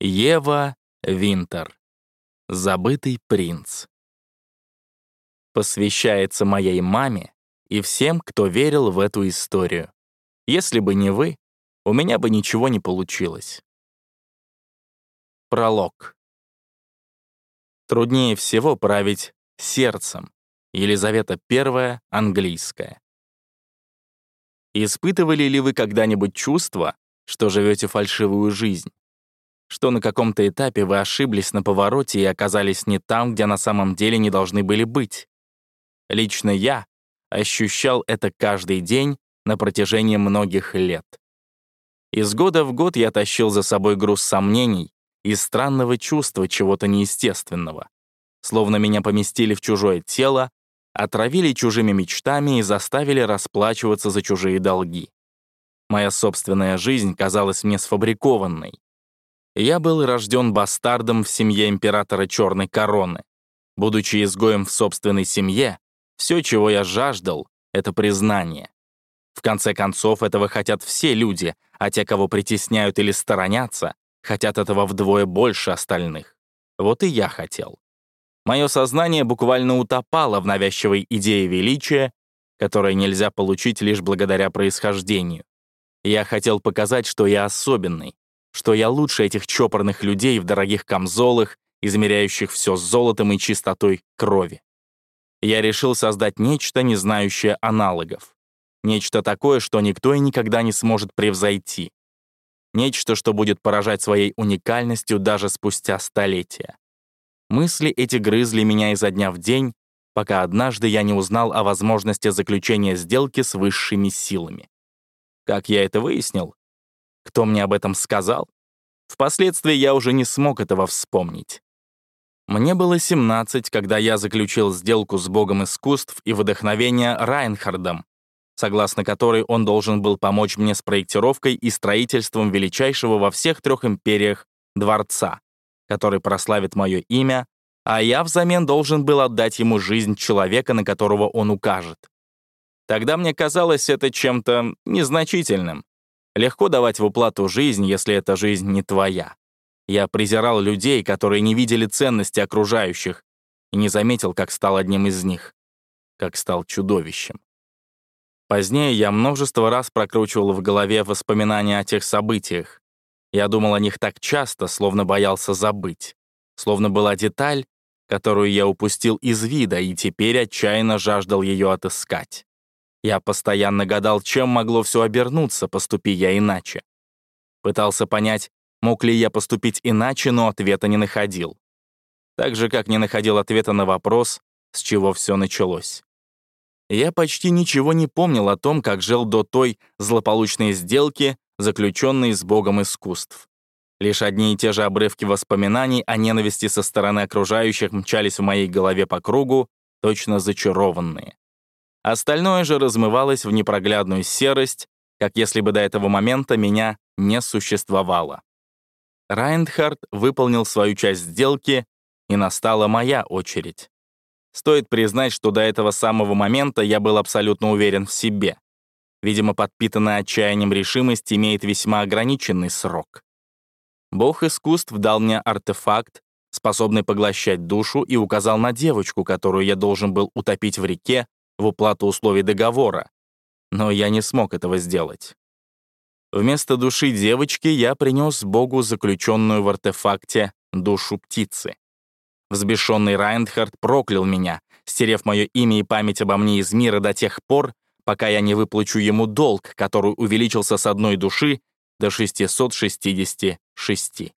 Ева Винтер. Забытый принц. Посвящается моей маме и всем, кто верил в эту историю. Если бы не вы, у меня бы ничего не получилось. Пролог. Труднее всего править сердцем. Елизавета I, английская. Испытывали ли вы когда-нибудь чувство, что живете фальшивую жизнь? Что на каком-то этапе вы ошиблись на повороте и оказались не там, где на самом деле не должны были быть? Лично я ощущал это каждый день на протяжении многих лет. Из года в год я тащил за собой груз сомнений и странного чувства чего-то неестественного. Словно меня поместили в чужое тело, отравили чужими мечтами и заставили расплачиваться за чужие долги. Моя собственная жизнь казалась мне сфабрикованной. Я был рожден бастардом в семье императора Черной Короны. Будучи изгоем в собственной семье, все, чего я жаждал, — это признание. В конце концов, этого хотят все люди, а те, кого притесняют или сторонятся, хотят этого вдвое больше остальных. Вот и я хотел. Мое сознание буквально утопало в навязчивой идее величия, которое нельзя получить лишь благодаря происхождению. Я хотел показать, что я особенный, что я лучше этих чопорных людей в дорогих камзолах, измеряющих все золотом и чистотой крови. Я решил создать нечто, не знающее аналогов. Нечто такое, что никто и никогда не сможет превзойти. Нечто, что будет поражать своей уникальностью даже спустя столетия. Мысли эти грызли меня изо дня в день, пока однажды я не узнал о возможности заключения сделки с высшими силами. Как я это выяснил? Кто мне об этом сказал? Впоследствии я уже не смог этого вспомнить. Мне было 17, когда я заключил сделку с богом искусств и вдохновения Райнхардом, согласно которой он должен был помочь мне с проектировкой и строительством величайшего во всех трех империях дворца, который прославит мое имя, а я взамен должен был отдать ему жизнь человека, на которого он укажет. Тогда мне казалось это чем-то незначительным. Легко давать в уплату жизнь, если эта жизнь не твоя. Я презирал людей, которые не видели ценности окружающих, и не заметил, как стал одним из них, как стал чудовищем. Позднее я множество раз прокручивал в голове воспоминания о тех событиях, я думал о них так часто, словно боялся забыть. Словно была деталь, которую я упустил из вида и теперь отчаянно жаждал ее отыскать. Я постоянно гадал, чем могло все обернуться, поступи я иначе. Пытался понять, мог ли я поступить иначе, но ответа не находил. Так же, как не находил ответа на вопрос, с чего все началось. Я почти ничего не помнил о том, как жил до той злополучной сделки, заключенный с богом искусств. Лишь одни и те же обрывки воспоминаний о ненависти со стороны окружающих мчались в моей голове по кругу, точно зачарованные. Остальное же размывалось в непроглядную серость, как если бы до этого момента меня не существовало. Райндхард выполнил свою часть сделки, и настала моя очередь. Стоит признать, что до этого самого момента я был абсолютно уверен в себе. Видимо, подпитанная отчаянием решимость имеет весьма ограниченный срок. Бог искусств дал мне артефакт, способный поглощать душу, и указал на девочку, которую я должен был утопить в реке в уплату условий договора. Но я не смог этого сделать. Вместо души девочки я принес Богу заключенную в артефакте душу птицы. Взбешенный Райндхард проклял меня, стерев мое имя и память обо мне из мира до тех пор, пока я не выплачу ему долг, который увеличился с одной души до 666.